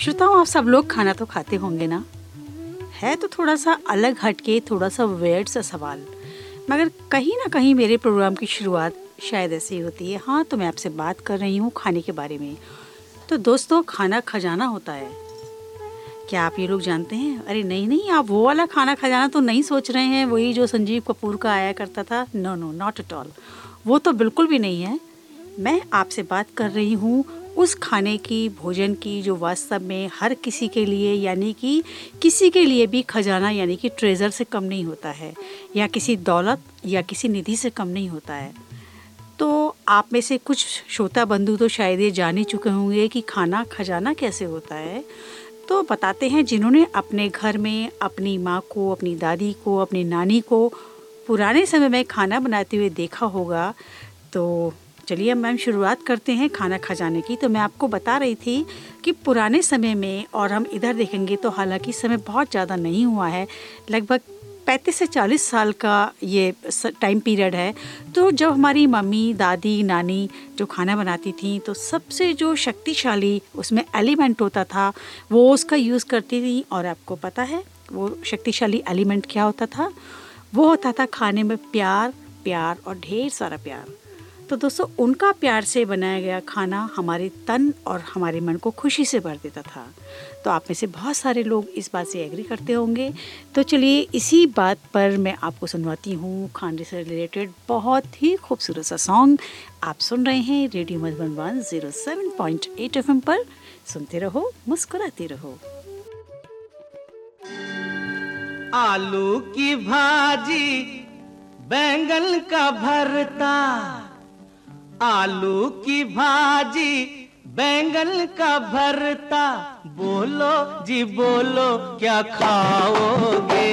श्रोताओं, आप सब लोग खाना तो खाते होंगे ना? है तो थोड़ा सा अलग हटके थोड़ा सा वेड सा सवाल। मगर कहीं ना कहीं मेरे प्रोग्राम की शुरुआत शायद ऐसी होती है। हाँ तो मैं आपसे बात कर रही हूँ खाने के बारे में। तो दोस्तों, खाना खजाना होता है। क्या आप ये लोग जानते हैं? अरे नहीं नहीं, आप वो वाला खाना खजाना तो नहीं सोच रहे हैं, वही जो संजीव कपूर का आया करता था? No no not at all वो तो बिल्कुल भी नहीं है। मैं आपसे बात कर रही हूँ उस खाने की, भोजन की जो वास्तव में हर किसी के लिए, यानी कि किसी के लिए भी खजाना, यानी कि ट्रेज़र से कम नहीं होता है, या किसी दौलत, या किसी निधि से कम नहीं होता है। तो आप में से कुछ श्रोता बंधु तो शायद ये जान ही चुके होंगे कि खाना, खजाना कैसे होता है। तो बताते हैं, जिन्होंने अपने घर में अपनी माँ को, अपनी दादी को, अपनी नानी को पुराने समय में खाना बनाते हुए देखा होगा तो चलिए मैम, शुरुआत करते हैं खाना खजाने की। तो मैं आपको बता रही थी कि पुराने समय में, और हम इधर देखेंगे तो हालाँकि समय बहुत ज़्यादा नहीं हुआ है, लगभग पैंतीस से चालीस साल का ये टाइम पीरियड है। तो जब हमारी मम्मी, दादी, नानी जो खाना बनाती थी तो सबसे जो शक्तिशाली उसमें एलिमेंट होता था, वो उसका यूज़ करती थी, और आपको पता है वो शक्तिशाली एलिमेंट क्या होता था? वो होता था खाने में प्यार प्यार और ढेर सारा प्यार। तो दोस्तों, उनका प्यार से बनाया गया खाना हमारे तन और हमारे मन को खुशी से भर देता था। तो आप में से बहुत सारे लोग इस बात से एग्री करते होंगे। तो चलिए, इसी बात पर मैं आपको सुनवाती हूँ। खाने से रिलेटेड बहुत ही खूबसूरत सा सॉन्ग आप सुन रहे हैं radio Madhuban one zero seven point eight F M पर। सुनते रहो, मुस्कुराते रहो। आलू की भाजी, बैंगन का भरता। आलू की भाजी बैंगन का भरता। बोलो जी बोलो क्या खाओगे?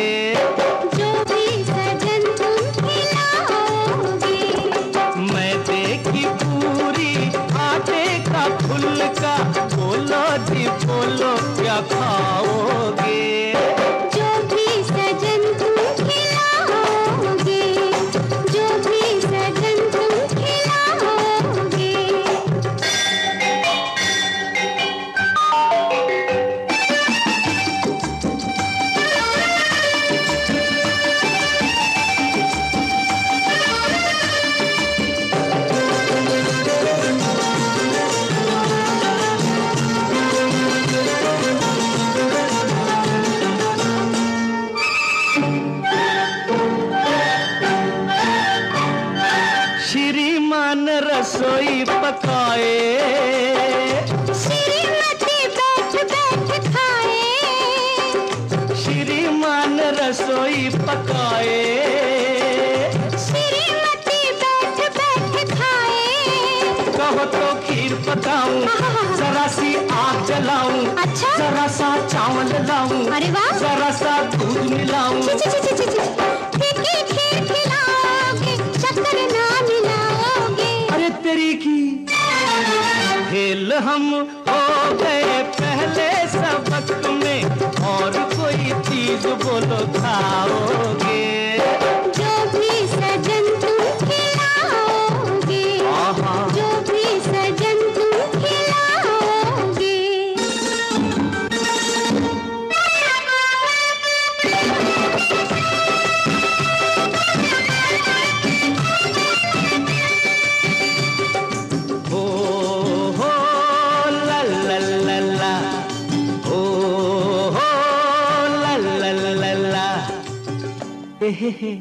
हे। हे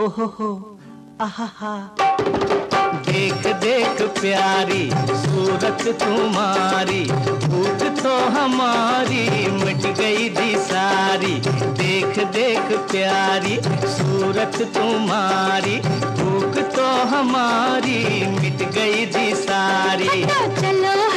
ओ हो हो आहा देख देख प्यारी सूरत तुम्हारी भूख तो हमारी मिट गई दी सारी। देख देख प्यारी सूरत तुम्हारी भूख तो हमारी मिट गई दी सारी। चलो।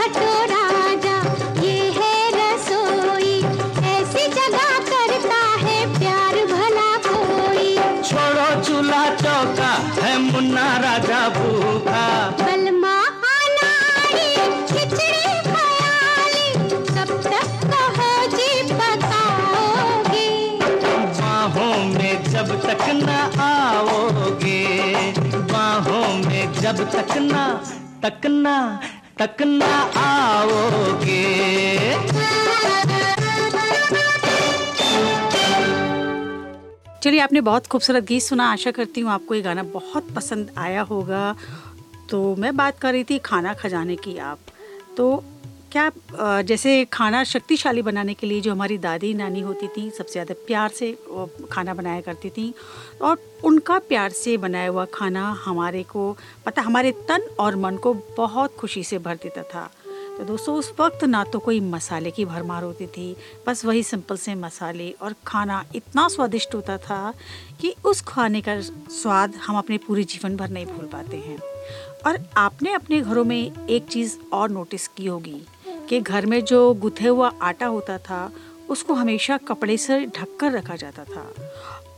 तकना तक न तक न तक न आओगे। चलिए, आपने बहुत खूबसूरत गीत सुना। आशा करती हूँ आपको ये गाना बहुत पसंद आया होगा। तो मैं बात कर रही थी खाना खजाने की आप। तो क्या जैसे खाना शक्तिशाली बनाने के लिए जो हमारी दादी नानी होती थी, सबसे ज़्यादा प्यार से खाना बनाया करती थी और उनका प्यार से बनाया हुआ खाना हमारे को, पता, हमारे तन और मन को बहुत खुशी से भर देता था। तो दोस्तों, उस वक्त ना तो कोई मसाले की भरमार होती थी, बस वही सिंपल से मसाले और खाना इतना स्वादिष्ट होता था कि उस खाने का स्वाद हम अपने पूरे जीवन भर नहीं भूल पाते हैं। और आपने अपने घरों में एक चीज़ और नोटिस की होगी कि घर में जो गुथे हुआ आटा होता था, उसको हमेशा कपड़े से ढक कर रखा जाता था।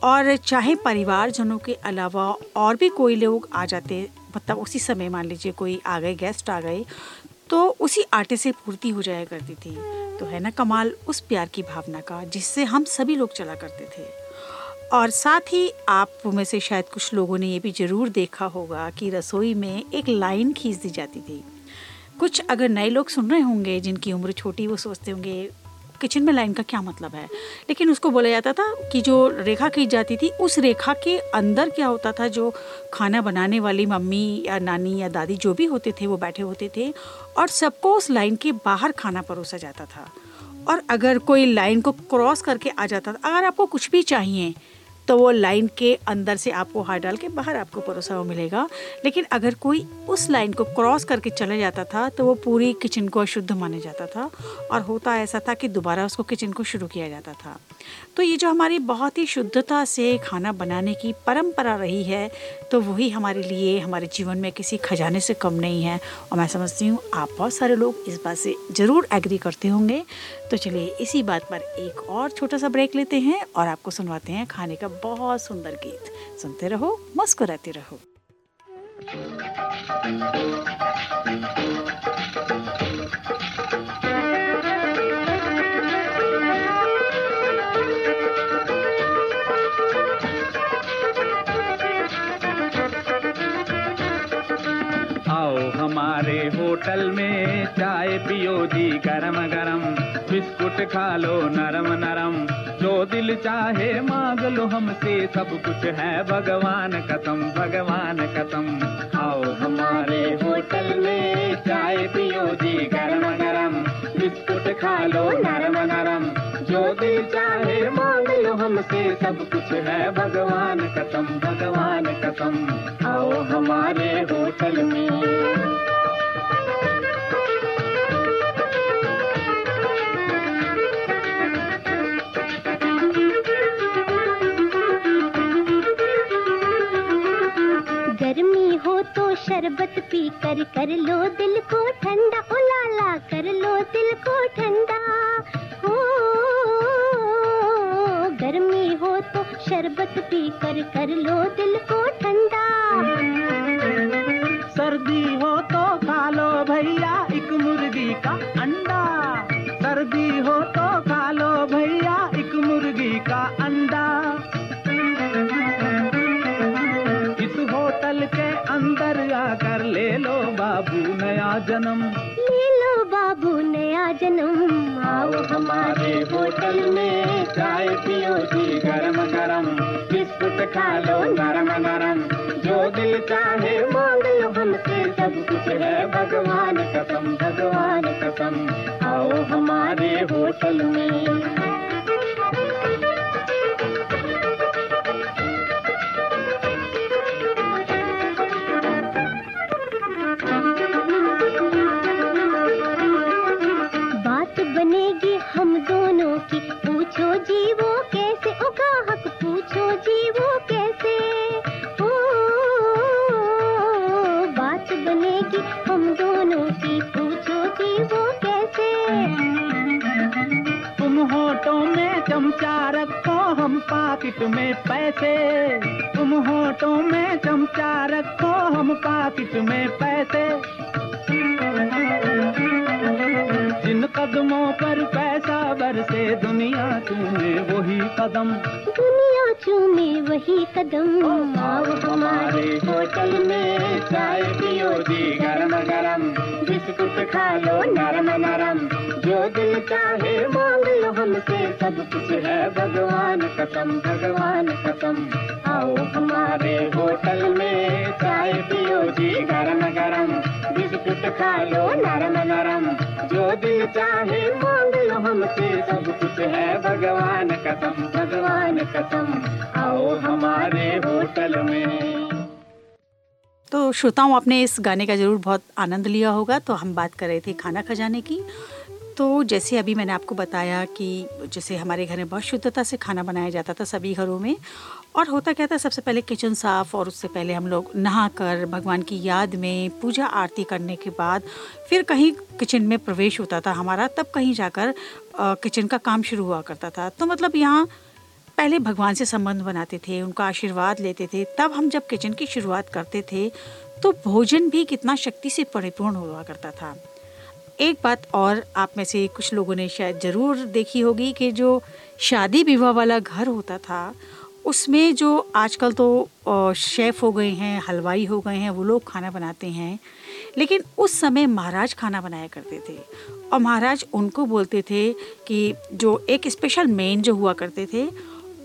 और चाहे परिवारजनों के अलावा और भी कोई लोग आ जाते मतलब उसी समय मान लीजिए कोई आ गए, गेस्ट आ गए तो उसी आटे से पूर्ति हो जाया करती थी। तो है ना कमाल उस प्यार की भावना का, जिससे हम सभी लोग चला करते थे। और साथ ही आप में से शायद कुछ लोगों ने ये भी ज़रूर देखा होगा कि रसोई में एक लाइन खींच दी जाती थी। कुछ अगर नए लोग सुन रहे होंगे, जिनकी उम्र छोटी, वो सोचते होंगे, किचन में लाइन का क्या मतलब है? लेकिन उसको बोला जाता था कि जो रेखा खींच जाती थी, उस रेखा के अंदर क्या होता था, जो खाना बनाने वाली मम्मी या नानी या दादी जो भी होते थे, वो बैठे होते थे और सबको उस लाइन के बाहर खाना परोसा जाता था। और अगर कोई लाइन को क्रॉस करके आ जाता था, अगर आपको कुछ भी चाहिए तो वो लाइन के अंदर से आपको हाथ डाल के बाहर आपको परोसा हुआ मिलेगा। लेकिन अगर कोई उस लाइन को क्रॉस करके चला जाता था तो वो पूरी किचन को अशुद्ध माना जाता था और होता ऐसा था कि दोबारा उसको किचन को शुरू किया जाता था। तो ये जो हमारी बहुत ही शुद्धता से खाना बनाने की परंपरा रही है तो वही हमारे लिए, हमारे जीवन में किसी खजाने से कम नहीं है। और मैं समझती हूँ, आप बहुत सारे लोग इस बात से ज़रूर एग्री करते होंगे। तो चलिए इसी बात पर एक और छोटा सा ब्रेक लेते हैं और आपको सुनवाते हैं खाने का बहुत सुंदर गीत। सुनते रहो, मुस्कुराते रहो। हमारे होटल में चाय पियो जी गरम गरम बिस्कुट खा लो नरम नरम जो दिल चाहे मांग लो हमसे, सब कुछ है भगवान कसम भगवान कसम। आओ हमारे होटल में चाय पियो जी, गरम गरम। बिस्कुट खा लो नरम नरम। जो दिल चाहे मांग लो हमसे, सब कुछ है भगवान कसम भगवान कसम। आओ हमारे होटल में। शरबत पी कर कर लो दिल को ठंडा, ओ कर लो दिल को ठंडा। हो गर्मी हो तो शरबत पी कर कर लो दिल को ठंडा। जन्म, आओ हमारे होटल में चाय पियो जी गरम गरम। बिस्कुट खा लो नरम नरम। जो दिल चाहे मांग लो हमसे, सब कुछ है भगवान कसम भगवान कसम। आओ हमारे होटल में। पाकिट में पैसे तुम होठों में चमचा रखो हम पाकिट में पैसे। जिन कदमों पर पैसा बरसे दुनिया तुम्हें वही कदम। दुनिया चूमे वही कदम। आओ हमारे होटल में चाय पियो जी गरम गरम बिस्कुट खा लो नरम नरम। जो दिल चाहे मांग लो हमसे, सब कुछ है भगवान कसम भगवान कसम। आओ हमारे होटल में चाय पियो जी गरम गरम। बिस्कुट खा लो नरम नरम। जो दिल चाहे मांग लो हमसे, सब कुछ है भगवान कसम भगवान कसम। आओ हमारे होटल में तो श्रोताओं, आपने इस गाने का ज़रूर बहुत आनंद लिया होगा। तो हम बात कर रहे थे खाना खजाने की। तो जैसे अभी मैंने आपको बताया कि जैसे हमारे घर में बहुत शुद्धता से खाना बनाया जाता था सभी घरों में, और होता क्या था, सबसे पहले किचन साफ़ और उससे पहले हम लोग नहा कर भगवान की याद में पूजा आरती करने के बाद फिर कहीं किचन में प्रवेश होता था हमारा, तब कहीं जाकर किचन का काम शुरू हुआ करता था। तो मतलब यहाँ पहले भगवान से संबंध बनाते थे, उनका आशीर्वाद लेते थे, तब हम जब किचन की शुरुआत करते थे तो भोजन भी कितना शक्ति से परिपूर्ण हुआ करता था। एक बात और आप में से कुछ लोगों ने शायद ज़रूर देखी होगी कि जो शादी विवाह वाला घर होता था, उसमें जो आजकल तो शेफ़ हो गए हैं, हलवाई हो गए हैं, वो लोग खाना बनाते हैं, लेकिन उस समय महाराज खाना बनाया करते थे। और महाराज उनको बोलते थे कि जो एक स्पेशल मेन जो हुआ करते थे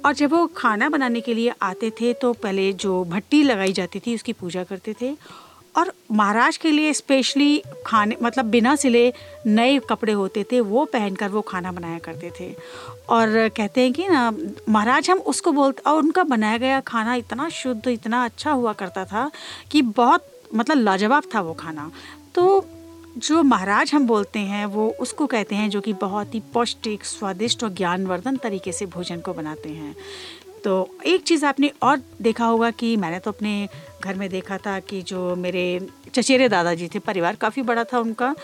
और जब वो खाना बनाने के लिए आते थे तो पहले जो भट्टी लगाई जाती थी, उसकी पूजा करते थे। और महाराज के लिए स्पेशली खाने मतलब बिना सिले नए कपड़े होते थे, वो पहनकर वो खाना बनाया करते थे। और कहते हैं कि ना, महाराज हम उसको बोलते, और उनका बनाया गया खाना इतना शुद्ध, इतना अच्छा हुआ करता था कि बहुत मतलब लाजवाब था वो खाना। तो जो महाराज हम बोलते हैं, वो उसको कहते हैं जो कि बहुत ही पौष्टिक, स्वादिष्ट और ज्ञानवर्धन तरीके से भोजन को बनाते हैं। तो एक चीज़ आपने और देखा होगा कि मैंने तो अपने घर में देखा था कि जो मेरे चचेरे दादाजी थे, परिवार काफ़ी बड़ा था उनका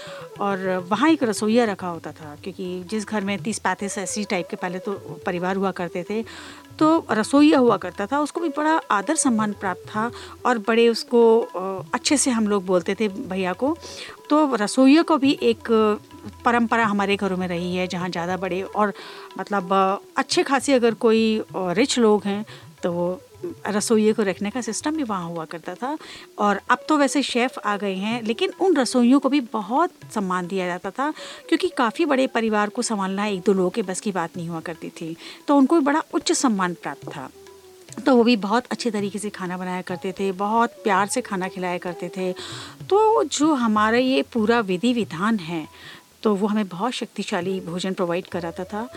और वहाँ एक रसोईया रखा होता था, क्योंकि जिस घर में तीस पैंतीस ऐसी टाइप के पहले तो परिवार हुआ करते थे तो रसोईया हुआ करता था, उसको भी बड़ा आदर सम्मान प्राप्त था और बड़े उसको अच्छे से हम लोग बोलते थे भैया को तो रसोइया को भी एक परंपरा हमारे घरों में रही है, जहाँ ज़्यादा बड़े और मतलब अच्छे खासे अगर कोई रिच लोग हैं तो वो रसोइये को रखने का सिस्टम भी वहाँ हुआ करता था। और अब तो वैसे शेफ़ आ गए हैं, लेकिन उन रसोइयों को भी बहुत सम्मान दिया जाता था, क्योंकि काफ़ी बड़े परिवार को संभालना एक दो लोगों के बस की बात नहीं हुआ करती थी तो उनको भी बड़ा उच्च सम्मान प्राप्त था। तो वो भी बहुत अच्छे तरीके से खाना बनाया करते थे, बहुत प्यार से खाना खिलाया करते थे। तो जो हमारा ये पूरा विधि विधान है तो वो हमें बहुत शक्तिशाली भोजन प्रोवाइड कराता था।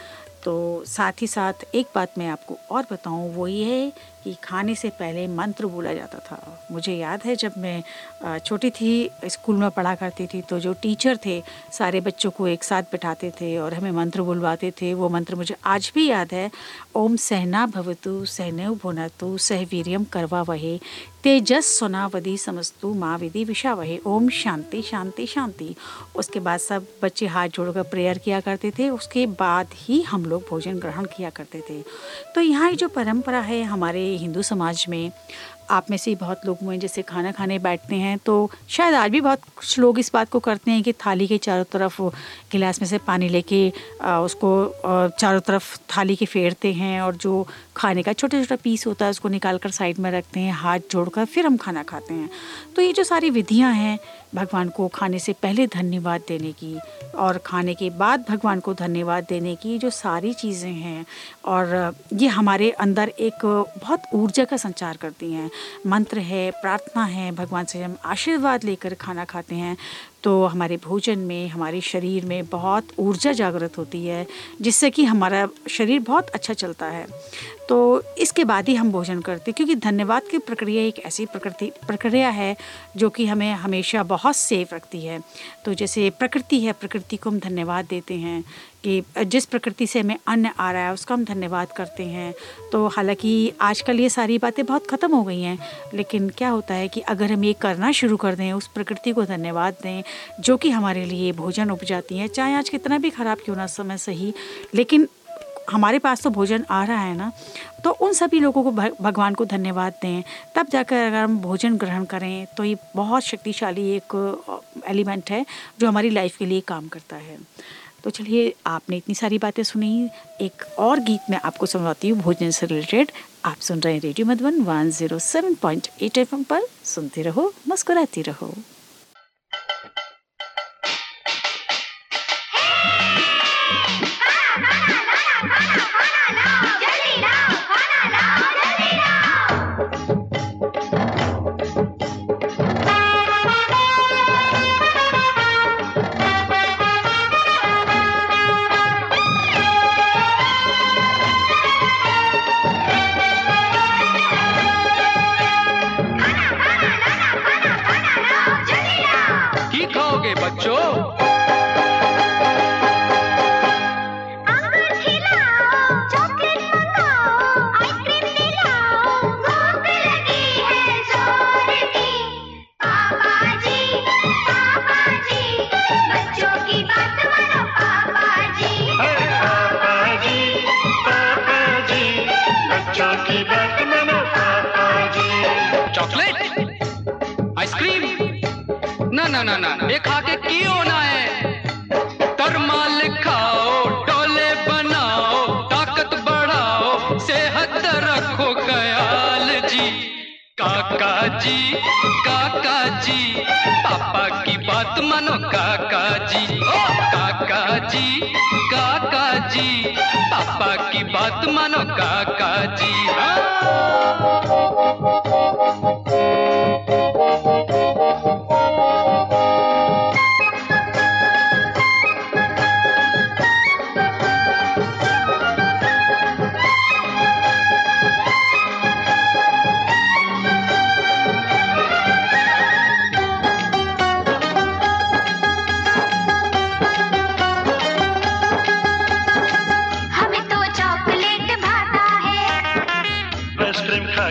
तो साथ ही साथ एक बात मैं आपको और बताऊँ, वो ये है कि खाने से पहले मंत्र बोला जाता था। मुझे याद है जब मैं छोटी थी, स्कूल में पढ़ा करती थी तो जो टीचर थे, सारे बच्चों को एक साथ बिठाते थे और हमें मंत्र बुलवाते थे। वो मंत्र मुझे आज भी याद है। ओम सहना भवतु, सहनव भुनतु, सह वीर्यम करवा वहे तेजस सोनावधि समस्तु, माँ विधि विषा वहे ओम शांति शांति शांति। उसके बाद सब बच्चे हाथ जोड़कर प्रेयर किया करते थे। उसके बाद ही हम लोग भोजन ग्रहण किया करते थे। तो यहाँ जो परंपरा है, हमारे हिंदू समाज में आप में से बहुत लोग हुए जैसे खाना खाने बैठते हैं तो शायद आज भी बहुत कुछ लोग इस बात को करते हैं कि थाली के चारों तरफ़ गिलास में से पानी लेके उसको चारों तरफ़ थाली के फेरते हैं और जो खाने का छोटा छोटा पीस होता है, उसको निकाल कर साइड में रखते हैं, हाथ जोड़कर फिर हम खाना खाते हैं। तो ये जो सारी विधियाँ हैं, भगवान को खाने से पहले धन्यवाद देने की और खाने के बाद भगवान को धन्यवाद देने की जो सारी चीज़ें हैं और ये हमारे अंदर एक बहुत ऊर्जा का संचार करती हैं। मंत्र है, प्रार्थना है, भगवान से हम आशीर्वाद लेकर खाना खाते हैं। तो हमारे भोजन में, हमारे शरीर में बहुत ऊर्जा जागृत होती है, जिससे कि हमारा शरीर बहुत अच्छा चलता है। तो इसके बाद ही हम भोजन करते हैं, क्योंकि धन्यवाद की प्रक्रिया एक ऐसी प्रकृति, प्रक्रिया है जो कि हमें हमेशा बहुत सेफ़ रखती है। तो जैसे प्रकृति है, प्रकृति को हम धन्यवाद देते हैं। कि जिस प्रकृति से हमें अन्न आ रहा है, उसका हम धन्यवाद करते हैं। तो हालाँकि आजकल ये सारी बातें बहुत ख़त्म हो गई हैं, लेकिन क्या होता है कि अगर हम ये करना शुरू कर दें, उस प्रकृति को धन्यवाद दें, जो कि हमारे लिए भोजन उपजाती है, चाहे आज कितना भी ख़राब क्यों ना समय सही, लेकिन हमारे पास तो भोजन आ रहा है ना तो उन सभी लोगों को भगवान को धन्यवाद दें। तब जाकर अगर हम भोजन ग्रहण करें तो ये बहुत शक्तिशाली एक, एलिमेंट है, जो हमारी लाइफ के लिए काम करता है। तो चलिए, आपने इतनी सारी बातें सुनी। एक और गीत मैं आपको सुनवाती हूँ, भोजन से रिलेटेड। आप सुन रहे हैं radio Madhuban one zero seven point eight F पर। सुनते रहो, मुस्कुराती रहो।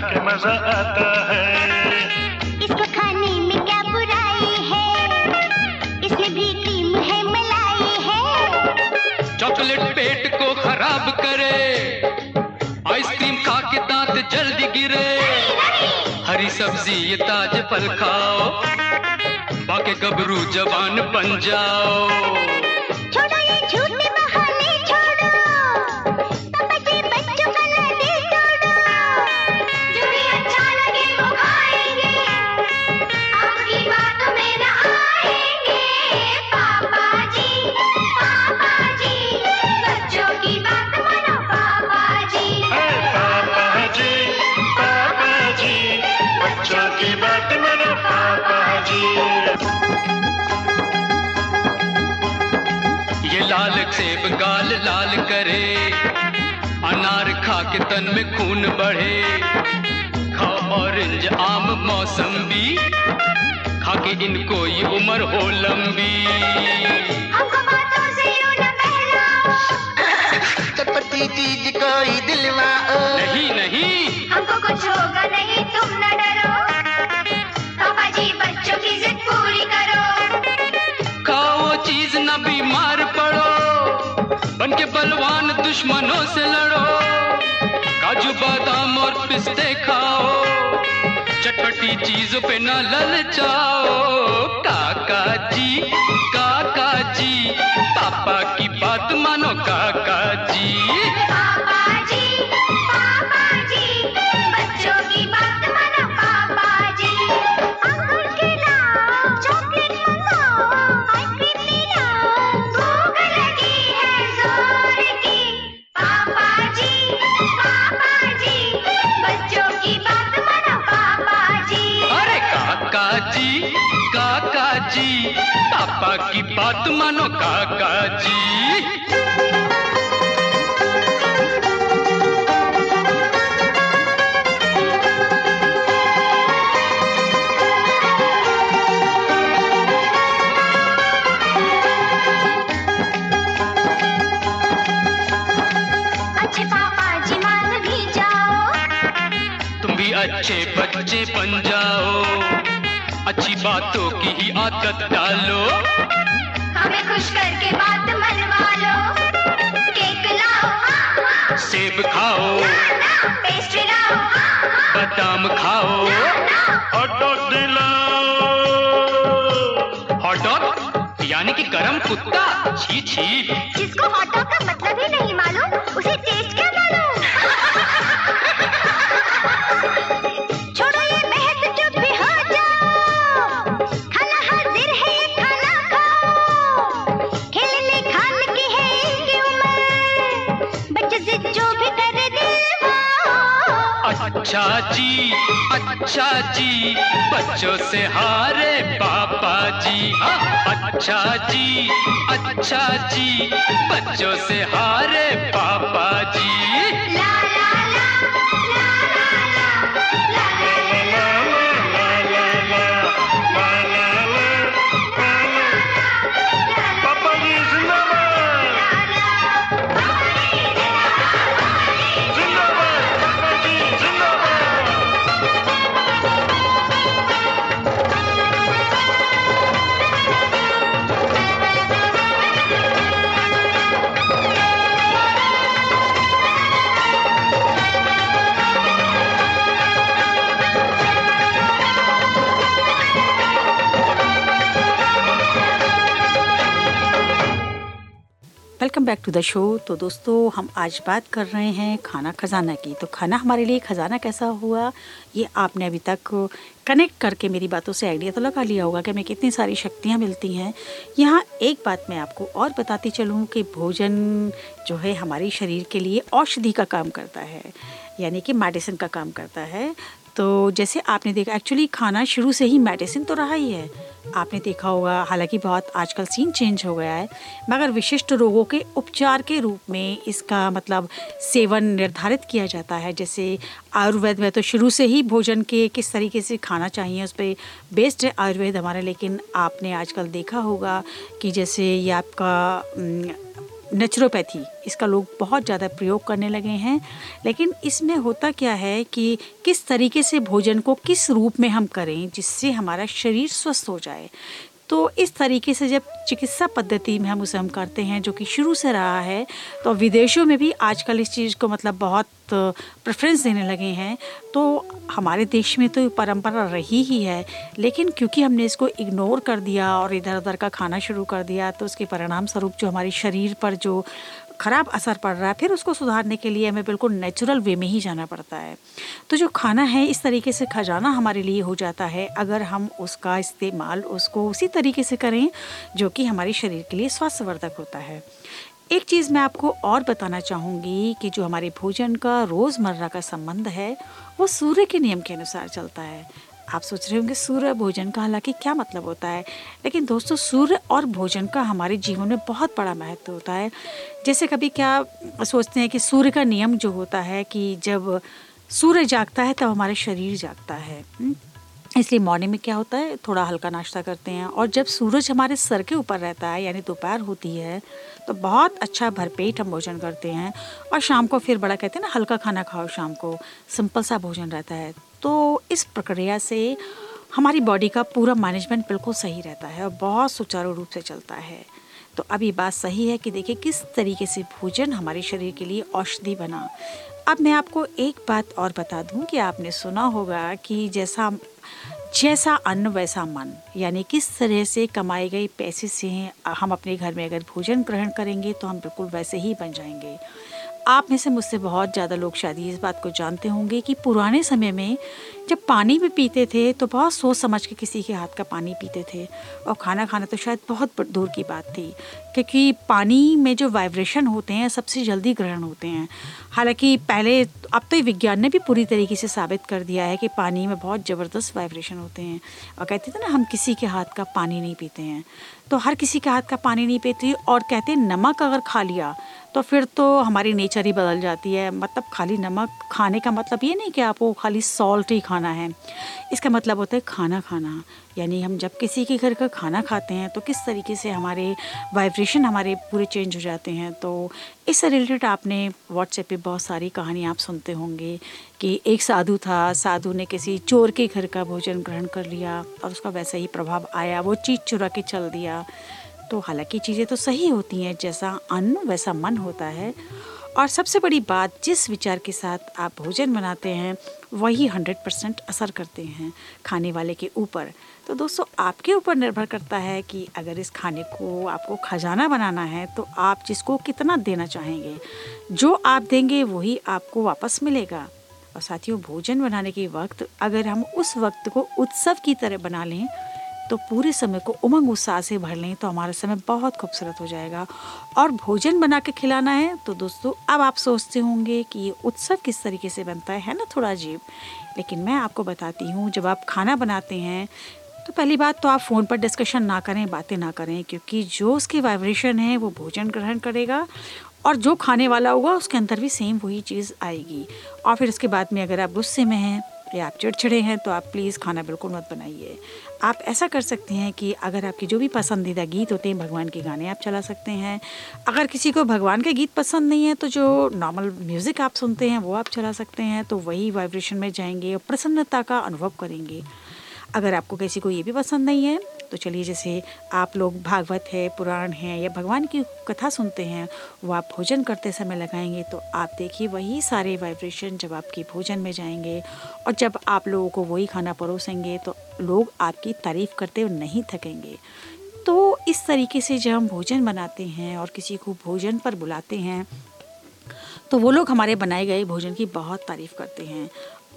के मज़ा आता है। इसको खाने में क्या बुराई है? इसमें भी क्रीम है, मलाई है। चॉकलेट पेट को खराब करे। आइसक्रीम खा के दांत जल्दी गिरे। हरी सब्ज़ी ये ताज फल खाओ। बाकी गबरू जवान बन जाओ। सेब गाल लाल करे अनार खा के तन में खून बढ़े। खाओ ऑरेंज आम मौसम्बी खा के इनको ये उम्र हो लंबी। हमको बातों से यूँ न बहलाओ। चटपटी चीज़ कोई दिलवाओ। नहीं नहीं। हमको कुछ होगा नहीं तुम न डरो। पापा जी बच्चों की जिद पूरी करो। खाओ वो चीज़ न बीमार के बलवान दुश्मनों से लड़ो। काजू, बादाम और पिस्ते खाओ। चटपटी चीज़ों पे ना ललचाओ। काका जी बात मानो काका जी अच्छे पापा जी मान भी जाओ। तुम भी अच्छे बच्चे बन जाओ। अच्छी बातों की ही आदत डालो। खुश करके बात मनवा लो। केक लाओ हाँ हाँ। सेब खाओ। पेस्ट्री लाओ हाँ बादाम खाओ। हॉट डॉग दिलाओ। हॉट डॉग यानी कि गरम कुत्ता? छी छी। जिसको हॉट डॉग का अच्छा जी अच्छा जी बच्चों से हारे पापा जी। हाँ, अच्छा जी अच्छा जी बच्चों से हारे पापा जी। Welcome back to the show. तो दोस्तों, हम आज बात कर रहे हैं खाना खजाना की। तो खाना हमारे लिए खजाना कैसा हुआ, ये आपने अभी तक कनेक्ट करके मेरी बातों से आइडिया तो लगा लिया होगा कि हमें कितनी सारी शक्तियाँ मिलती हैं। यहाँ एक बात मैं आपको और बताती चलूँ कि भोजन जो है हमारे शरीर के लिए औषधि का काम करता है, यानी कि मेडिसिन का काम करता है। तो जैसे आपने देखा एक्चुअली खाना शुरू से ही मेडिसिन तो रहा ही है। आपने देखा होगा, हालाँकि बहुत आजकल सीन चेंज हो गया है, मगर विशिष्ट रोगों के उपचार के रूप में इसका मतलब सेवन निर्धारित किया जाता है। जैसे आयुर्वेद में तो शुरू से ही भोजन के किस तरीके से खाना चाहिए, उस पर बेस्ड है आयुर्वेद हमारा, लेकिन आपने आजकल देखा होगा कि जैसे ये आपका नेचुरोपैथी इसका लोग बहुत ज़्यादा प्रयोग करने लगे हैं। लेकिन इसमें होता क्या है कि किस तरीके से भोजन को किस रूप में हम करें जिससे हमारा शरीर स्वस्थ हो जाए। तो इस तरीके से जब चिकित्सा पद्धति में हम उसे हम करते हैं, जो कि शुरू से रहा है तो विदेशों में भी आजकल इस चीज़ को मतलब बहुत प्रेफरेंस देने लगे हैं। तो हमारे देश में तो परंपरा रही ही है, लेकिन क्योंकि हमने इसको इग्नोर कर दिया और इधर उधर का खाना शुरू कर दिया तो उसके परिणाम स्वरूप जो हमारे शरीर पर जो खराब असर पड़ रहा है, फिर उसको सुधारने के लिए हमें बिल्कुल नेचुरल वे में ही जाना पड़ता है। तो जो खाना है, इस तरीके से खजाना हमारे लिए हो जाता है, अगर हम उसका इस्तेमाल उसको उसी तरीके से करें, जो कि हमारे शरीर के लिए स्वास्थ्यवर्धक होता है। एक चीज़ मैं आपको और बताना चाहूँगी कि जो हमारे भोजन का रोज़मर्रा का संबंध है, वो सूर्य के नियम के अनुसार चलता है। आप सोच रहे होंगे, सूर्य भोजन का हालाँकि क्या मतलब होता है? लेकिन दोस्तों, सूर्य और भोजन का हमारे जीवन में बहुत बड़ा महत्व होता है। जैसे कभी क्या सोचते हैं कि सूर्य का नियम जो होता है कि जब सूर्य जागता है, तब हमारा शरीर जागता है। हम्म? इसलिए मॉर्निंग में क्या होता है? थोड़ा हल्का नाश्ता करते हैं। और जब सूरज हमारे सर के ऊपर रहता है, यानी दोपहर होती है तो बहुत अच्छा भरपेट हम भोजन करते हैं। और शाम को फिर बड़ा कहते हैं ना, हल्का खाना खाओ शाम को। सिंपल सा भोजन रहता है। तो इस प्रक्रिया से हमारी बॉडी का पूरा मैनेजमेंट बिल्कुल सही रहता है और बहुत सुचारू रूप से चलता है। तो अब ये बात सही है कि देखिए किस तरीके से भोजन हमारे शरीर के लिए औषधि बना। अब मैं आपको एक बात और बता दूँ कि आपने सुना होगा कि जैसा जैसा अन्न वैसा मन। यानी किस तरह से कमाए गए पैसे से हम अपने घर में अगर भोजन ग्रहण करेंगे तो हम बिल्कुल वैसे ही बन जाएँगे। आप में से मुझसे बहुत ज़्यादा लोग शायद इस बात को जानते होंगे कि पुराने समय में जब पानी भी पीते थे तो बहुत सोच समझ के किसी के हाथ का पानी पीते थे। और खाना खाना तो शायद बहुत दूर की बात थी, क्योंकि पानी में जो वाइब्रेशन होते हैं, सबसे जल्दी ग्रहण होते हैं। हालाँकि पहले अब तो विज्ञान ने भी पूरी तरीके से साबित कर दिया है कि पानी में बहुत ज़बरदस्त वाइब्रेशन होते हैं। और कहते थे ना, हम किसी के हाथ का पानी नहीं पीते हैं। तो हर किसी के हाथ का पानी नहीं पीते, और कहते नमक अगर खा लिया तो फिर तो हमारी नेचर ही बदल जाती है। मतलब खाली नमक खाने का मतलब ये नहीं कि आपको खाली सॉल्ट ही खाना है। इसका मतलब होता है खाना खाना। यानी हम जब किसी के घर का खाना खाते हैं तो किस तरीके से हमारे वाइब्रेशन हमारे पूरे चेंज हो जाते हैं। तो इससे रिलेटेड आपने व्हाट्सएप पे बहुत सारी कहानी आप सुनते होंगे कि एक साधु था, साधु ने किसी चोर के घर का भोजन ग्रहण कर लिया और उसका वैसा ही प्रभाव आया, वो चीज़ चुरा के चल दिया। तो हालाँकि चीज़ें तो सही होती हैं, जैसा अन्न, वैसा मन होता है। और सबसे बड़ी बात, जिस विचार के साथ आप भोजन बनाते हैं, वही हंड्रेड परसेंट असर करते हैं खाने वाले के ऊपर। तो दोस्तों, आपके ऊपर निर्भर करता है कि अगर इस खाने को आपको खजाना बनाना है तो आप जिसको कितना देना चाहेंगे। जो आप देंगे, वही आपको वापस मिलेगा। और साथियों, भोजन बनाने के वक्त अगर हम उस वक्त को उत्सव की तरह बना लें तो पूरे समय को उमंग उत्साह से भर लें तो हमारा समय बहुत खूबसूरत हो जाएगा। और भोजन बना के खिलाना है तो दोस्तों, अब आप सोचते होंगे कि ये उत्सव किस तरीके से बनता है है ना, थोड़ा अजीब। लेकिन मैं आपको बताती हूँ, जब आप खाना बनाते हैं तो पहली बात तो आप फ़ोन पर डिस्कशन ना करें, बातें ना करें, क्योंकि जो उसकी वाइब्रेशन है, वो भोजन ग्रहण करेगा और जो खाने वाला होगा, उसके अंदर भी सेम वही चीज़ आएगी। और फिर उसके बाद में अगर आप गुस्से में हैं या आप चिड़चिड़े हैं तो आप प्लीज़ खाना बिल्कुल मत बनाइए। आप ऐसा कर सकते हैं कि अगर आपके जो भी पसंदीदा गीत होते हैं, भगवान के गाने आप चला सकते हैं। अगर किसी को भगवान के गीत पसंद नहीं है तो जो नॉर्मल म्यूज़िक आप सुनते हैं, वो आप चला सकते हैं। तो वही वाइब्रेशन में जाएँगे और प्रसन्नता का अनुभव करेंगे। अगर आपको किसी को ये भी पसंद नहीं है तो चलिए जैसे आप लोग भागवत है, पुराण है या भगवान की कथा सुनते हैं, वो आप भोजन करते समय लगाएँगे तो आप देखिए वही सारे वाइब्रेशन जब आपके भोजन में जाएँगे और जब आप लोगों को वही खाना परोसेंगे तो लोग आपकी तारीफ़ करते हुए नहीं थकेंगे। तो इस तरीके से जब हम भोजन बनाते हैं और किसी को भोजन पर बुलाते हैं तो वो लोग हमारे बनाए गए भोजन की बहुत तारीफ़ करते हैं।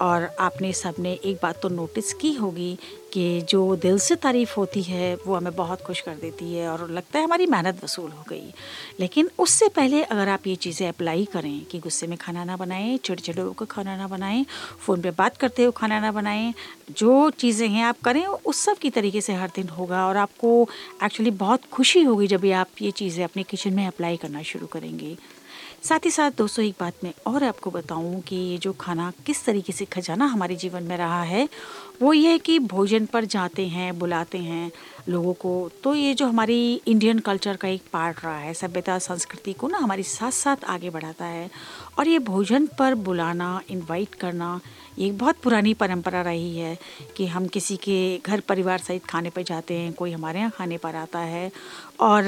और आपने सबने एक बात तो नोटिस की होगी कि जो दिल से तारीफ़ होती है, वो हमें बहुत खुश कर देती है और लगता है हमारी मेहनत वसूल हो गई। लेकिन उससे पहले अगर आप ये चीज़ें अप्लाई करें कि गुस्से में खाना ना बनाएँ, चिड़चिड़े होकर खाना ना बनाएँ फ़ोन पे बात करते हुए खाना ना बनाएँ, जो चीज़ें हैं आप करें, उस सब की तरीके से हर दिन होगा और आपको एक्चुअली बहुत खुशी होगी जब ये आप ये चीज़ें अपने किचन में अप्लाई करना शुरू करेंगे। साथ ही साथ दोस्तों, एक बात मैं और आपको बताऊँ कि ये जो खाना किस तरीके से खजाना हमारे जीवन में रहा है, वो ये है कि भोजन पर जाते हैं, बुलाते हैं लोगों को। तो ये जो हमारी इंडियन कल्चर का एक पार्ट रहा है, सभ्यता, संस्कृति को ना हमारे साथ साथ आगे बढ़ाता है। और ये भोजन पर बुलाना इनवाइट करना ये बहुत पुरानी परंपरा रही है कि हम किसी के घर परिवार सहित खाने पर जाते हैं कोई हमारे यहाँ खाने पर आता है। और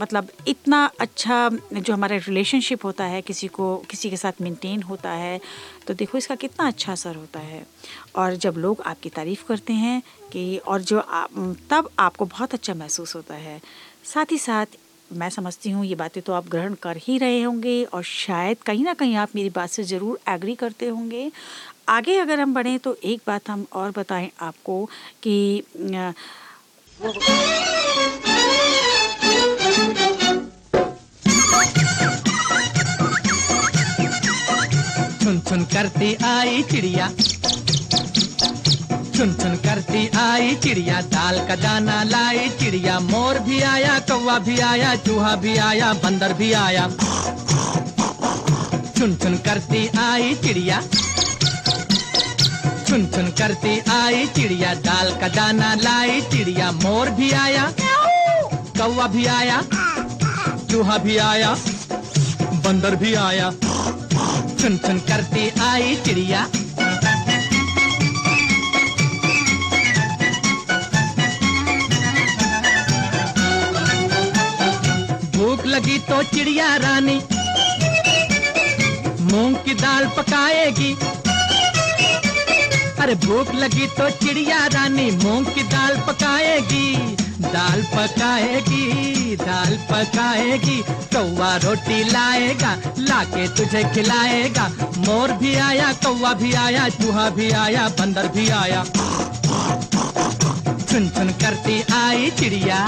मतलब इतना अच्छा जो हमारा रिलेशनशिप होता है किसी को किसी के साथ मेंटेन होता है तो देखो इसका कितना अच्छा असर होता है। और जब लोग आपकी तारीफ़ करते हैं कि और जो आप, तब आपको बहुत अच्छा महसूस होता है। साथ ही साथ मैं समझती हूँ ये बातें तो आप ग्रहण कर ही रहे होंगे और शायद कहीं ना कहीं आप मेरी बात से ज़रूर एग्री करते होंगे। आगे अगर हम बढ़ें तो एक बात हम और बताएँ आपको कि अ, छुन करती आई चिड़िया। छुन छुन करती आई चिड़िया। दाल का दाना लाई चिड़िया। मोर भी आया कौवा भी आया चूहा भी आया बंदर भी आया। छुन छुन करती आई चिड़िया। छुन छुन करती आई, चिड़िया दाल का दाना लाई, चिड़िया मोर भी आया, कौवा भी आया, चूहा भी आया, बंदर भी आया। छुन छुन करती आई चिड़िया। भूख लगी तो चिड़िया रानी, मूंग की दाल पकाएगी। अरे भूख लगी तो चिड़िया रानी मूंग की दाल पकाएगी दाल पकाएगी दाल पकाएगी, कौवा रोटी लाएगा, लाके तुझे खिलाएगा। मोर भी आया, कौवा भी आया, चूहा भी आया, बंदर भी आया। छुन छुन करती आई चिड़िया।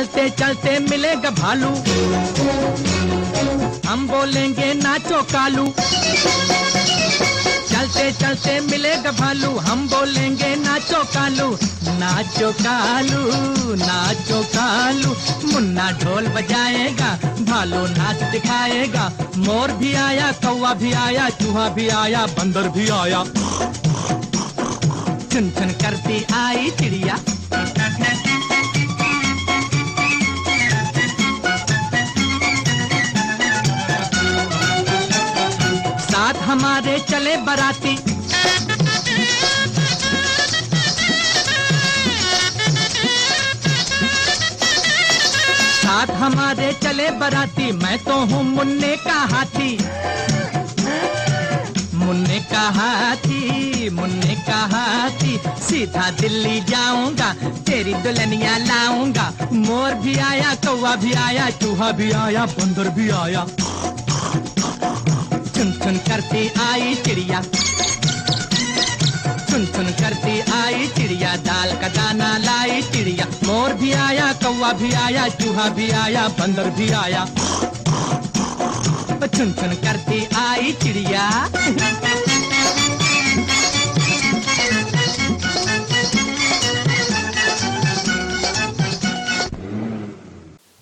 चलते चलते मिलेगा भालू। हम बोलेंगे नाचो कालू। चलते चलते मिलेगा भालू। हम बोलेंगे नाचो कालू। नाचो कालू नाचो कालू। मुन्ना ढोल बजाएगा, भालू नाच दिखाएगा। मोर भी आया, कौवा भी आया, चूहा भी आया, बंदर भी आया। छुन छुन करती आई चिड़िया। बाद हमारे चले बराती। साथ हमारे चले बराती, मैं तो हूँ मुन्ने का हाथी। मुन्ने का हाथी, मुन्ने का हाथी। सीधा दिल्ली जाऊँगा, तेरी दुल्हनिया लाऊँगा। मोर भी आया, कौवा भी आया, चूहा भी आया, बंदर भी आया। चुन सुन करती आई चिड़िया। चुन चुन करती आई चिड़िया, दाल का दाना लाई चिड़िया। मोर भी आया, कौवा भी आया, चूहा भी आया, बंदर भी आया। चुन चुन करती आई चिड़िया।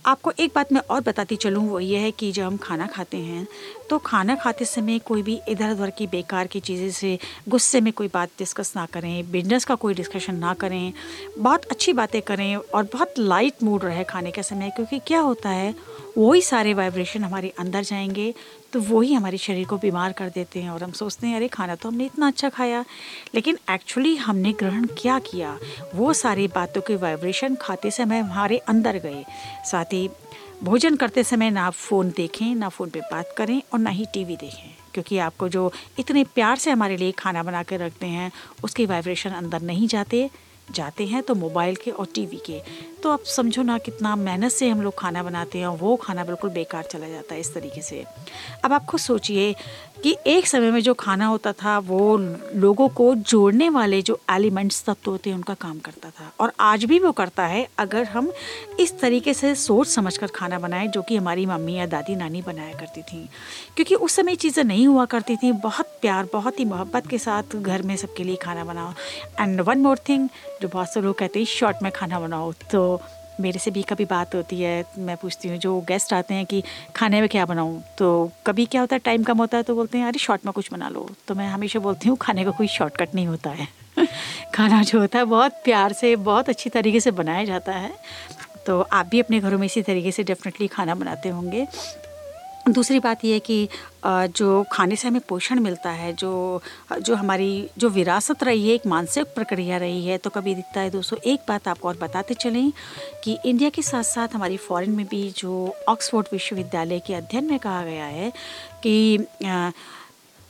आपको एक बात मैं और बताती चलूँ, वो ये है कि जब हम खाना खाते हैं तो खाना खाते समय कोई भी इधर उधर की बेकार की चीज़ें से, गुस्से में कोई बात डिस्कस ना करें बिज़नेस का कोई डिस्कशन ना करें, बहुत अच्छी बातें करें और बहुत लाइट मूड रहे खाने के समय, क्योंकि क्या होता है, वही सारे वाइब्रेशन हमारे अंदर जाएँगे तो वही हमारे शरीर को बीमार कर देते हैं और हम सोचते हैं, अरे, खाना तो हमने इतना अच्छा खाया। लेकिन एक्चुअली हमने ग्रहण क्या किया? वो सारी बातों के वाइब्रेशन खाते समय हमारे अंदर गए। साथ ही भोजन करते समय ना फ़ोन देखें, ना फ़ोन पे बात करें और ना ही टीवी देखें, क्योंकि आपको जो इतने प्यार से हमारे लिए खाना बना के रखते हैं, उसके वाइब्रेशन अंदर नहीं जाते। जाते हैं तो मोबाइल के और टीवी के। तो आप समझो ना कितना मेहनत से हम लोग खाना बनाते हैं वो खाना बिल्कुल बेकार चला जाता है इस तरीके से। अब आप खुद सोचिए कि एक समय में जो खाना होता था, वो लोगों को जोड़ने वाले जो एलिमेंट्स तत्व होते हैं, उनका काम करता था। और आज भी वो करता है, अगर हम इस तरीके से सोच समझ कर खाना बनाएँ, जो कि हमारी मम्मी या दादी नानी बनाया करती थी। क्योंकि उस समय चीज़ें नहीं हुआ करती थी। बहुत प्यार, बहुत ही मोहब्बत के साथ घर में सबके लिए खाना बनाओ। एंड वन मोर थिंग जो बहुत से लोग कहते हैं, शॉर्ट में खाना बनाओ। तो मेरे से भी कभी बात होती है, मैं पूछती हूँ, जो गेस्ट आते हैं कि खाने में क्या बनाऊँ? तो कभी क्या होता है टाइम कम होता है तो बोलते हैं, अरे शॉर्ट में कुछ बना लो। तो मैं हमेशा बोलती हूँ, खाने का कोई शॉर्टकट नहीं होता है। खाना जो होता है, बहुत प्यार से, बहुत अच्छी तरीके से बनाया जाता है। तो आप भी अपने घरों में इसी तरीके से डेफिनेटली खाना बनाते होंगे। दूसरी बात यह कि जो खाने से हमें पोषण मिलता है, जो जो हमारी, जो विरासत रही है, एक मानसिक प्रक्रिया रही है तो कभी दिखता है दोस्तों, एक बात आपको और बताते चलें कि इंडिया के साथ साथ हमारी फॉरेन में भी जो ऑक्सफोर्ड विश्वविद्यालय के अध्ययन में कहा गया है कि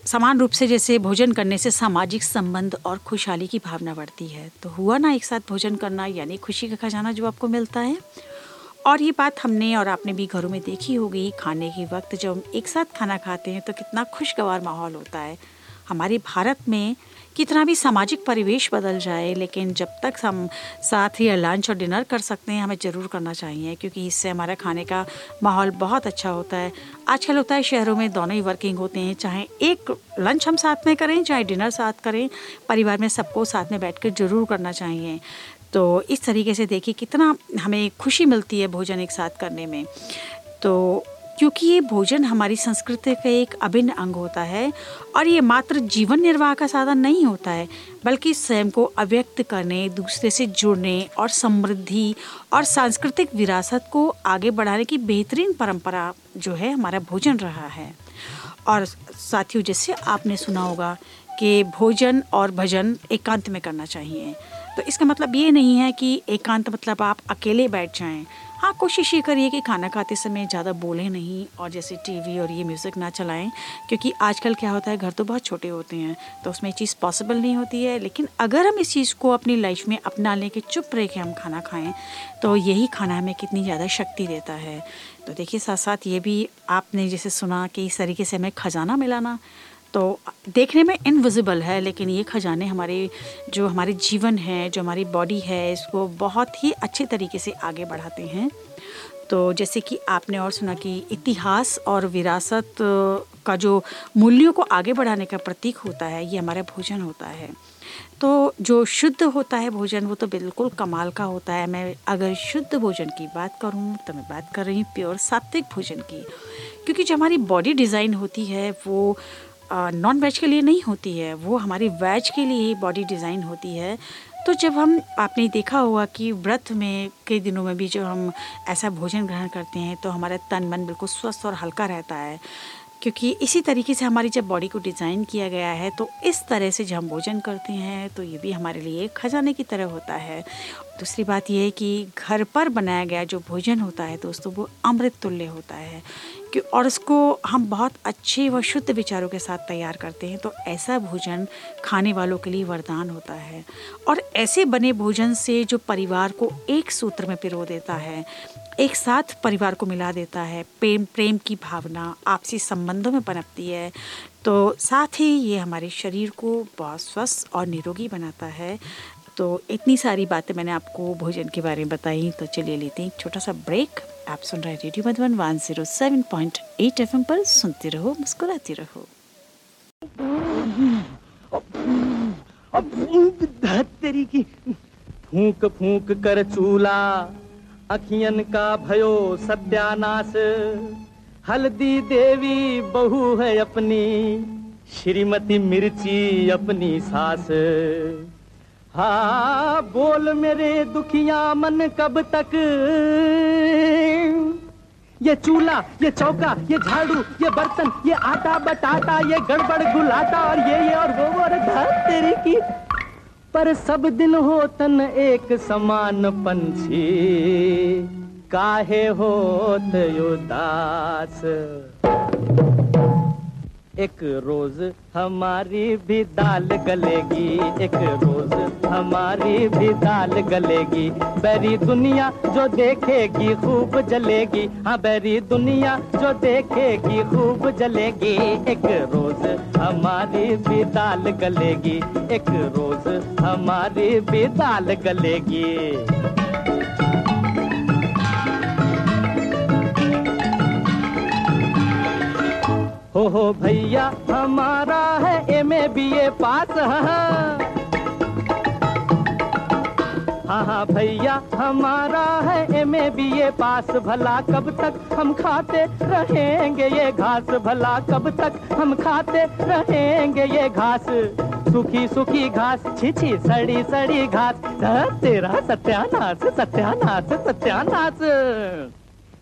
समान रूप से जैसे भोजन करने से सामाजिक संबंध और खुशहाली की भावना बढ़ती है। तो हुआ ना एक साथ भोजन करना, यानी खुशी का खजाना जो आपको मिलता है। और ये बात हमने और आपने भी घरों में देखी होगी, खाने के वक्त जब हम एक साथ खाना खाते हैं तो कितना खुशगवार माहौल होता है। हमारे भारत में कितना भी सामाजिक परिवेश बदल जाए, लेकिन जब तक हम साथ ही लंच और डिनर कर सकते हैं, हमें ज़रूर करना चाहिए, क्योंकि इससे हमारा खाने का माहौल बहुत अच्छा होता है। आजकल होता है शहरों में दोनों ही वर्किंग होते हैं, चाहे एक लंच हम साथ में करें, चाहे डिनर साथ करें, परिवार में सबको साथ में बैठ कर ज़रूर करना चाहिए। तो इस तरीके से देखिए कितना हमें खुशी मिलती है भोजन एक साथ करने में। तो क्योंकि ये भोजन हमारी संस्कृति का एक अभिन्न अंग होता है और ये मात्र जीवन निर्वाह का साधन नहीं होता है, बल्कि स्वयं को अव्यक्त करने, दूसरे से जुड़ने और समृद्धि और सांस्कृतिक विरासत को आगे बढ़ाने की बेहतरीन परंपरा जो है हमारा भोजन रहा है। और साथियों, जैसे आपने सुना होगा कि भोजन और भजन एकांत में करना चाहिए। तो इसका मतलब ये नहीं है कि एकांत मतलब आप अकेले बैठ जाएँ। हाँ कोशिश ये करिए कि खाना खाते समय ज़्यादा बोलें नहीं और जैसे टीवी और ये म्यूज़िक ना चलाएँ, क्योंकि आजकल क्या होता है, घर तो बहुत छोटे होते हैं तो उसमें चीज़ पॉसिबल नहीं होती है। लेकिन अगर हम इस चीज़ को अपनी लाइफ में अपना लें कि चुप रह के हम खाना खाएँ तो यही खाना हमें कितनी ज़्यादा शक्ति देता है। तो देखिए साथ साथ ये भी आपने जैसे सुना कि इस तरीके से हमें खजाना मिलाना तो देखने में इनविजिबल है, लेकिन ये खजाने हमारे, जो हमारे जीवन है, जो हमारी बॉडी है, इसको बहुत ही अच्छे तरीके से आगे बढ़ाते हैं। तो जैसे कि आपने और सुना कि इतिहास और विरासत का जो मूल्यों को आगे बढ़ाने का प्रतीक होता है, ये हमारा भोजन होता है। तो जो शुद्ध होता है भोजन, वो तो बिल्कुल कमाल का होता है। मैं अगर शुद्ध भोजन की बात करूँ तो मैं बात कर रही हूँ प्योर सात्विक भोजन की। क्योंकि जो हमारी बॉडी डिज़ाइन होती है, वो नॉन वेज के लिए नहीं होती है, वो हमारी वेज के लिए ही बॉडी डिज़ाइन होती है। तो जब हम, आपने देखा होगा कि व्रत में कई दिनों में भी जो हम ऐसा भोजन ग्रहण करते हैं तो हमारा तन मन बिल्कुल स्वस्थ और हल्का रहता है। क्योंकि इसी तरीके से हमारी जब बॉडी को डिज़ाइन किया गया है तो इस तरह से जब हम भोजन करते हैं तो ये भी हमारे लिए खजाने की तरह होता है। दूसरी बात यह है कि घर पर बनाया गया जो भोजन होता है दोस्तों, वो अमृत तुल्य होता है। कि और उसको हम बहुत अच्छे व शुद्ध विचारों के साथ तैयार करते हैं तो ऐसा भोजन खाने वालों के लिए वरदान होता है। और ऐसे बने भोजन से जो परिवार को एक सूत्र में पिरो देता है, एक साथ परिवार को मिला देता है, प्रेम प्रेम की भावना आपसी संबंधों में पनपती है तो साथ ही ये हमारे शरीर को बहुत स्वस्थ और निरोगी बनाता है। तो इतनी सारी बातें मैंने आपको भोजन के बारे में बताई तो चलिए लेते हैं एक छोटा सा ब्रेक आप सुन रहे हैं radio Madhuban one zero seven point eight F पर सुनते रहो, मुस्कुराती रहो। की। फूक फूक कर चूला, अखियन का भयो सत्यानाश। हल्दी देवी बहू है अपनी, श्रीमती मिर्ची अपनी सास। हाँ बोल मेरे दुखिया मन कब तक? ये चूल्हा ये चौका, ये झाड़ू, ये बर्तन, ये आटा बटाटा, ये गड़बड़ गुलाटा और ये ये और वो वो धर तेरी की। पर सब दिन हो तन एक समान पंछी। काहे होत उदास एक रोज हमारी भी दाल गलेगी। एक रोज हमारी भी दाल गलेगी। बैरी दुनिया जो देखेगी खूब जलेगी। हाँ बैरी दुनिया जो देखेगी खूब जलेगी। एक रोज हमारी भी दाल गलेगी। एक रोज हमारी भी दाल गलेगी। हो हो भैया हमारा है एम ए बी ए पास हाँ हाँ। हाँ भैया हमारा है एम ए बी ए पास भला कब तक हम खाते रहेंगे ये घास भला कब तक हम खाते रहेंगे ये घास। सुखी सुखी घास छिछी सड़ी सड़ी घास हाँ, तेरा सत्यानाश सत्यानाश सत्यानाश।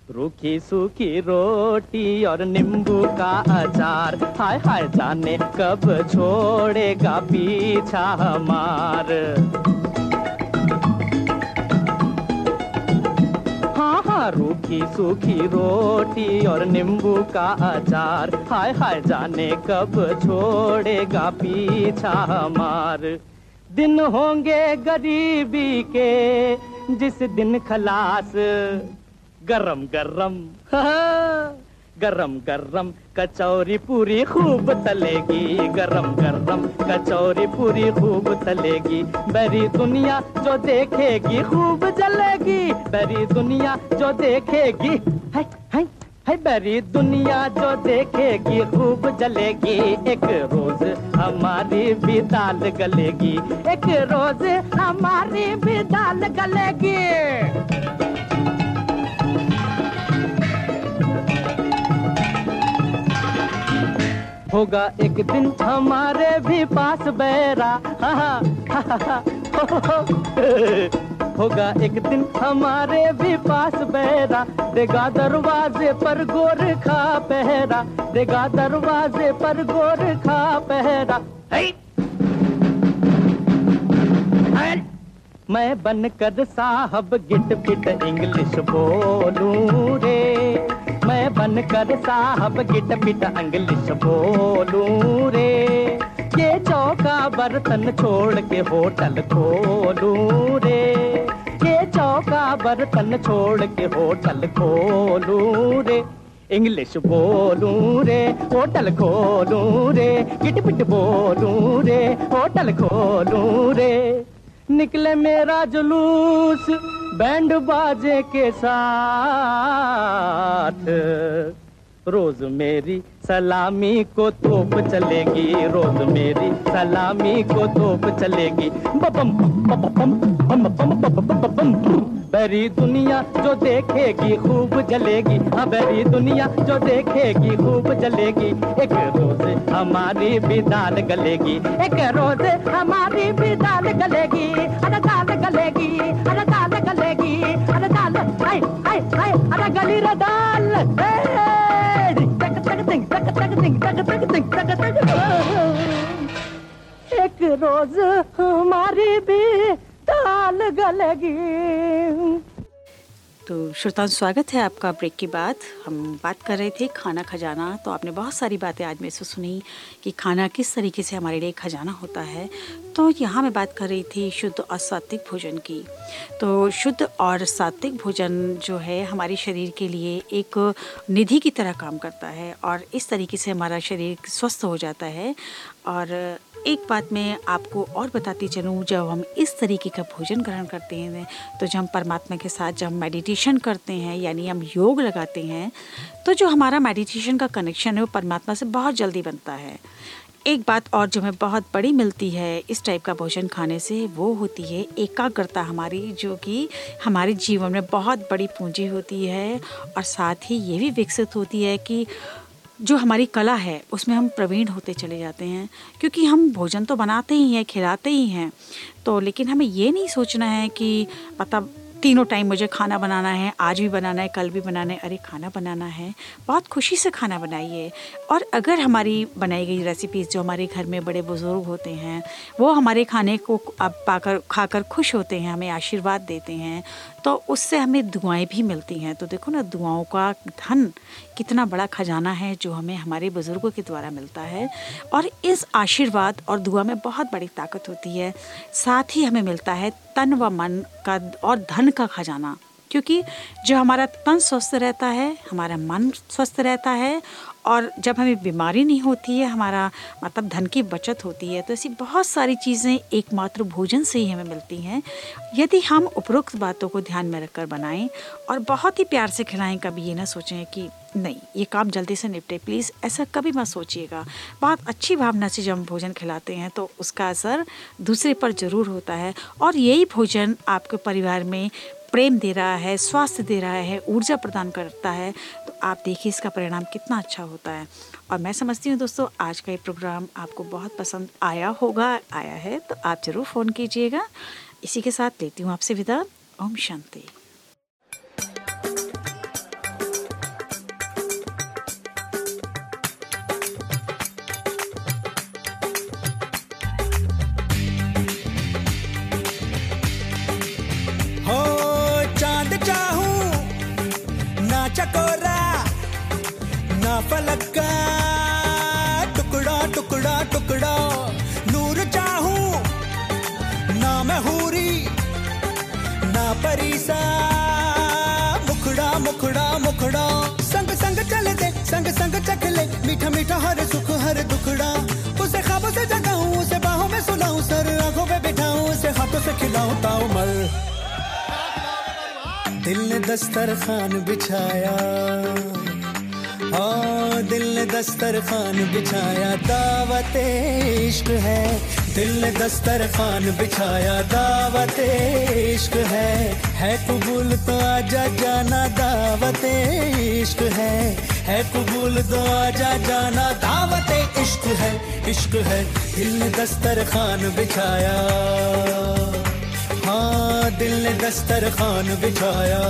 रूखी सूखी रोटी और नींबू का अचार। हाय हाय जाने कब छोड़ेगा पीछा हमार। हाँ हाँ रूखी सूखी रोटी और नींबू का अचार। हाय हाय जाने कब छोड़ेगा पीछा हमार। दिन होंगे गरीबी के, जिस दिन खलास गरम गरम गरम गरम, कचौरी पूरी खूब तलेगी। गरम गरम, कचौरी पूरी खूब तलेगी। बरी दुनिया जो देखेगी खूब जलेगी। बरी दुनिया जो देखेगी, है है है। बरी दुनिया जो देखेगी खूब जलेगी। एक रोज हमारी भी दाल गलेगी। एक रोज हमारी भी दाल गलेगी। होगा एक दिन हमारे भी पास बैरा। हा, हा, हा। होगा एक दिन हमारे भी पास बैरा। देगा दरवाजे पर गोर खा पहरा। देगा दरवाजे पर गोर खा पहरा। मैं बनकर साहब गिट पिट इंग्लिश बोलूँ रे। बनकर साहब गिट पिट इंग्लिश बोलूँ रे। ये चौका बर्तन छोड़ के होटल खोलूं रे। ये चौका बर्तन छोड़ के होटल खोलूं रे। इंग्लिश बोलूँ रे, होटल खोलूं रे। गिट पिट बोलूँ रे, होटल खोलूं रे। निकले मेरा जुलूस बैंड बाजे के साथ रोज मेरी सलामी को तोप चलेगी रोज मेरी। सलामी को तोप चलेगी। बबम बम बम बम बम बरी दुनिया जो देखेगी खूब जलेगी। हाँ बरी दुनिया जो देखेगी खूब जलेगी। एक रोज हमारी भी दाल गलेगी। एक रोज हमारी भी दाल गलेगी। अरे दाल गलेगी अरे दाल गलेगी। अरे दाल, हाय हाय हाय अरे गली रे दाल। एक रोज हमारी भी दाल गलेगी। तो श्रोताओं, स्वागत है आपका ब्रेक के बाद। हम बात कर रहे थे खाना खजाना तो आपने बहुत सारी बातें आज मेरे से सुनी कि खाना किस तरीके से हमारे लिए खजाना होता है। तो यहाँ मैं बात कर रही थी शुद्ध और सात्विक भोजन की। तो शुद्ध और सात्विक भोजन जो है हमारे शरीर के लिए एक निधि की तरह काम करता है और इस तरीके से हमारा शरीर स्वस्थ हो जाता है और एक बात मैं आपको और बताती चलूँ, जब हम इस तरीके का भोजन ग्रहण करते हैं तो जब हम परमात्मा के साथ जब मेडिटेशन करते हैं, यानी हम योग लगाते हैं तो जो हमारा मेडिटेशन का कनेक्शन है, वो परमात्मा से बहुत जल्दी बनता है। एक बात और जो हमें बहुत बड़ी मिलती है इस टाइप का भोजन खाने से, वो होती है एकाग्रता हमारी, जो कि हमारे जीवन में बहुत बड़ी पूंजी होती है, और साथ ही ये भी विकसित होती है कि जो हमारी कला है, उसमें हम प्रवीण होते चले जाते हैं, क्योंकि हम भोजन तो बनाते ही हैं, खिलाते ही हैं। तो लेकिन हमें ये नहीं सोचना है कि मतलब तीनों टाइम मुझे खाना बनाना है, आज भी बनाना है, कल भी बनाना है, अरे खाना बनाना है, बहुत खुशी से खाना बनाइए। और अगर हमारी बनाई गई रेसिपीज़ जो हमारे घर में बड़े बुज़ुर्ग होते हैं, वो हमारे खाने को अब पाकर, खाकर खुश होते हैं, हमें आशीर्वाद देते हैं तो उससे हमें दुआएँ भी मिलती हैं। तो देखो ना, दुआओं का धन कितना बड़ा खजाना है जो हमें हमारे बुज़ुर्गों के द्वारा मिलता है। और इस आशीर्वाद और दुआ में बहुत बड़ी ताकत होती है। साथ ही हमें मिलता है तन व मन का और धन का खजाना। क्योंकि जो हमारा तन स्वस्थ रहता है, हमारा मन स्वस्थ रहता है और जब हमें बीमारी नहीं होती है, हमारा मतलब धन की बचत होती है तो ऐसी बहुत सारी चीज़ें एकमात्र भोजन से ही हमें मिलती हैं। यदि हम उपरोक्त बातों को ध्यान में रखकर बनाएँ और बहुत ही प्यार से खिलाएँ, कभी ये ना सोचें कि नहीं, ये काम जल्दी से निपटे, प्लीज़ ऐसा कभी मत सोचिएगा। बहुत अच्छी भावना से जब हम भोजन खिलाते हैं तो उसका असर दूसरे पर ज़रूर होता है। और यही भोजन आपके परिवार में प्रेम दे रहा है, स्वास्थ्य दे रहा है, ऊर्जा प्रदान करता है आप देखिए इसका परिणाम कितना अच्छा होता है। और मैं समझती हूँ दोस्तों, आज का ये प्रोग्राम आपको बहुत पसंद आया होगा, आया है तो आप ज़रूर फ़ोन कीजिएगा। इसी के साथ लेती हूँ आपसे विदा। ओम शांति। मुखड़ा मुखड़ा मुखड़ा। संग संग चल दे, संग संग चख ले। मीठा मीठा हर सुख, हर दुखड़ा। उसे खाबों से उसे बाहों में सुलाऊं सर आँखों बिठाऊं, उसे हाथों से ताऊ दिल ने दस्तरखान बिछाया। हाँ दिल ने दस्तरखान बिछाया। दावत इश्क है। दिल ने दस्तरखान बिछाया। दावत इश्क है। है कबूल तो आजा जाना दावत इश्क है। है कबूल तो आजा जाना दावत इश्क है। इश्क है दिल ने दस्तर खान बिछाया। हाँ दिल ने दस्तर खान बिछाया।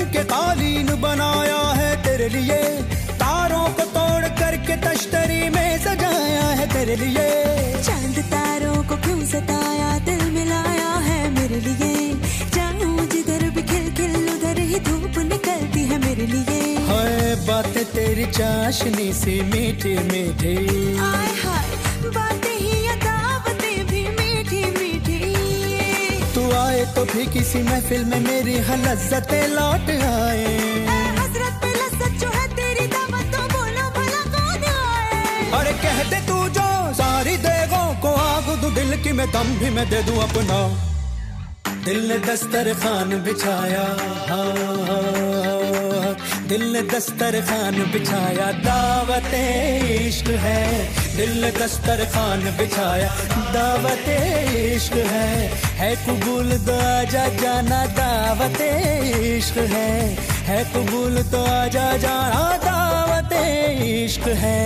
बुन के कालीन बनाया है तेरे लिए। तारों को तोड़ करके तश्तरी में सजाया है तेरे लिए। चाँद तारों को क्यों सताया? दिल मिलाया है मेरे लिए। जाऊँ जिधर भी खिल खिल उधर ही धूप निकलती है मेरे लिए। हाय बातें तेरी चाशनी से मीठी मीठी। आय हाय बातें ही आए तो भी किसी महफिल में मेरी हाँ लज्जतें लौट आए। है तो बोलो भला कौन आए? अरे कह दे तू जो सारी देगों को आग दू दिल की मैं दम भी मैं दे दूँ अपना। दिल ने दस्तर खान बिछाया हाँ, दिल ने दस्तर खान बिछाया दावत इश्क है। दिल दस्तर खान बिछाया। दावत इश्क है है कबूल तो आजा जाना दावत इश्क है है कबूल तो आजा जाना दावत इश्क है।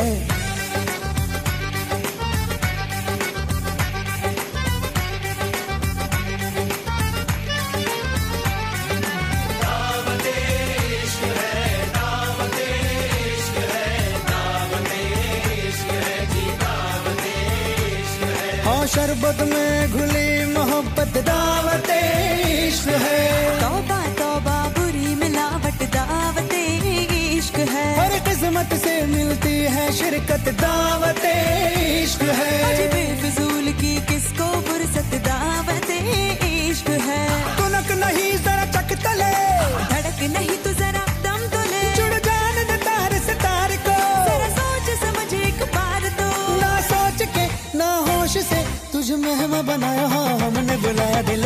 शरबत में घुली मोहब्बत दावत इश्क है। तोबा तौबा बुरी मिलावट दावत इश्क है। हर किस्मत से मिलती है शिरकत दावत इश्क है।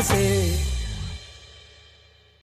say